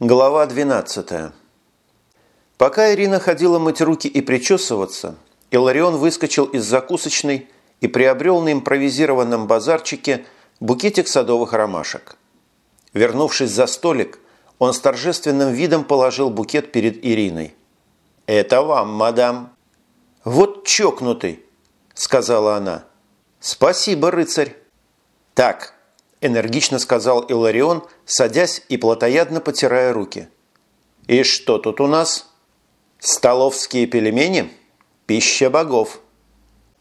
Глава 12. Пока Ирина ходила мыть руки и причесываться, Иларион выскочил из закусочной и приобрел на импровизированном базарчике букетик садовых ромашек. Вернувшись за столик, он с торжественным видом положил букет перед Ириной. «Это вам, мадам». «Вот чокнутый», – сказала она. «Спасибо, рыцарь». «Так», – энергично сказал Иларион, садясь и плотоядно потирая руки. «И что тут у нас?» «Столовские пельмени? Пища богов».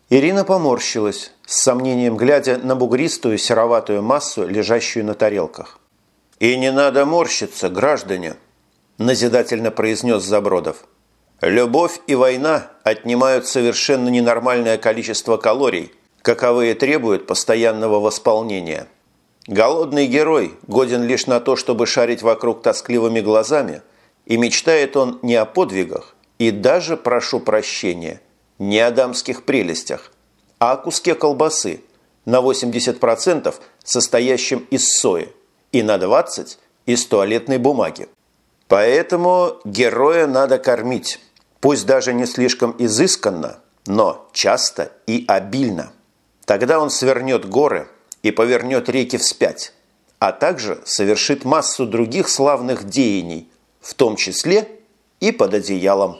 Ирина поморщилась, с сомнением глядя на бугристую сероватую массу, лежащую на тарелках. «И не надо морщиться, граждане!» – назидательно произнес Забродов. «Любовь и война отнимают совершенно ненормальное количество калорий, каковые требуют постоянного восполнения. Голодный герой годен лишь на то, чтобы шарить вокруг тоскливыми глазами, и мечтает он не о подвигах, и даже, прошу прощения – не о дамских прелестях, а о куске колбасы на 80% состоящем из сои и на 20% из туалетной бумаги. Поэтому героя надо кормить, пусть даже не слишком изысканно, но часто и обильно. Тогда он свернет горы и повернет реки вспять, а также совершит массу других славных деяний, в том числе и под одеялом.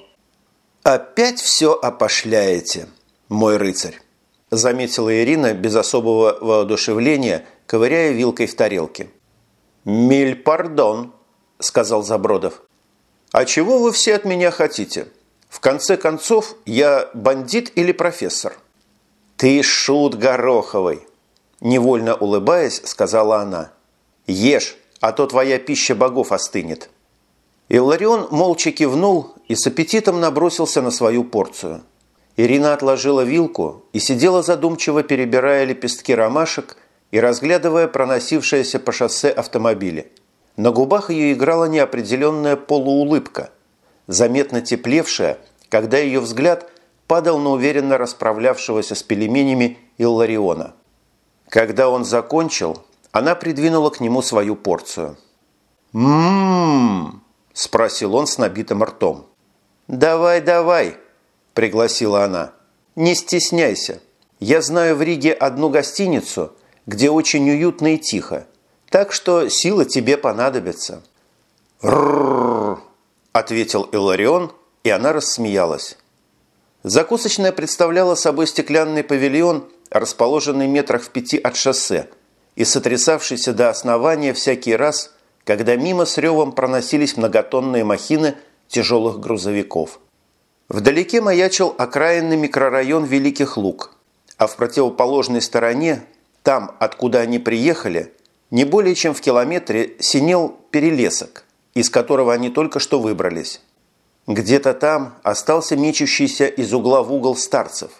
«Опять все опошляете, мой рыцарь», – заметила Ирина без особого воодушевления, ковыряя вилкой в тарелке. «Миль пардон», – сказал Забродов. «А чего вы все от меня хотите? В конце концов, я бандит или профессор?» «Ты шут Гороховый», – невольно улыбаясь, сказала она. «Ешь, а то твоя пища богов остынет». Илларион молча кивнул и с аппетитом набросился на свою порцию. Ирина отложила вилку и сидела задумчиво, перебирая лепестки ромашек и разглядывая проносившееся по шоссе автомобили. На губах ее играла неопределенная полуулыбка, заметно теплевшая, когда ее взгляд падал на уверенно расправлявшегося с пельменями Иллариона. Когда он закончил, она придвинула к нему свою порцию. «М-м-м!» – спросил он с набитым ртом. «Давай, давай!» – пригласила она. «Не стесняйся. Я знаю в Риге одну гостиницу, где очень уютно и тихо, так что сила тебе понадобится». «Рррррр!» – ответил Иларион, и она рассмеялась. Закусочная представляла собой стеклянный павильон, расположенный метрах в пяти от шоссе и сотрясавшийся до основания всякий раз, когда мимо с ревом проносились многотонные махины – тяжелых грузовиков. Вдалеке маячил окраинный микрорайон Великих Луг, а в противоположной стороне, там, откуда они приехали, не более чем в километре синел перелесок, из которого они только что выбрались. Где-то там остался мечущийся из угла в угол старцев.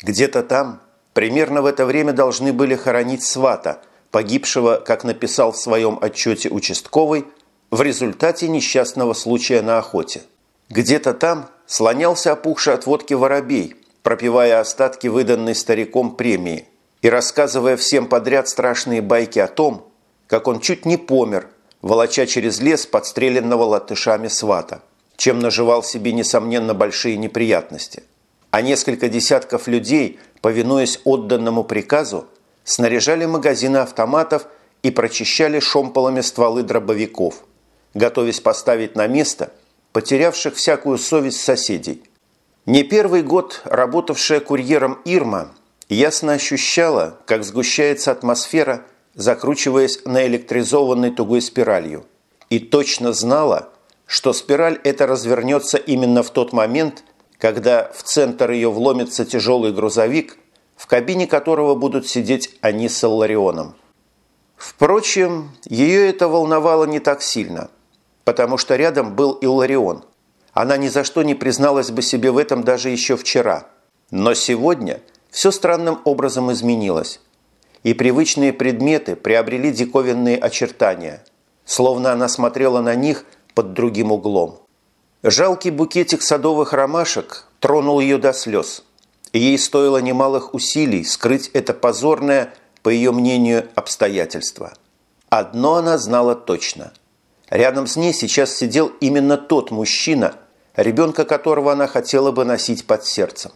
Где-то там примерно в это время должны были хоронить свата, погибшего, как написал в своем отчете участковый, в результате несчастного случая на охоте. Где-то там слонялся опухший от водки воробей, пропивая остатки выданной стариком премии и рассказывая всем подряд страшные байки о том, как он чуть не помер, волоча через лес подстреленного латышами свата, чем наживал себе, несомненно, большие неприятности. А несколько десятков людей, повинуясь отданному приказу, снаряжали магазины автоматов и прочищали шомполами стволы дробовиков – готовясь поставить на место потерявших всякую совесть соседей. Не первый год работавшая курьером Ирма ясно ощущала, как сгущается атмосфера, закручиваясь наэлектризованной тугой спиралью, и точно знала, что спираль эта развернется именно в тот момент, когда в центр ее вломится тяжелый грузовик, в кабине которого будут сидеть они с Илларионом. Впрочем, ее это волновало не так сильно – потому что рядом был Илларион. Она ни за что не призналась бы себе в этом даже еще вчера. Но сегодня все странным образом изменилось. И привычные предметы приобрели диковинные очертания, словно она смотрела на них под другим углом. Жалкий букетик садовых ромашек тронул ее до слез, ей стоило немалых усилий скрыть это позорное, по ее мнению, обстоятельство. Одно она знала точно – Рядом с ней сейчас сидел именно тот мужчина, ребенка которого она хотела бы носить под сердцем.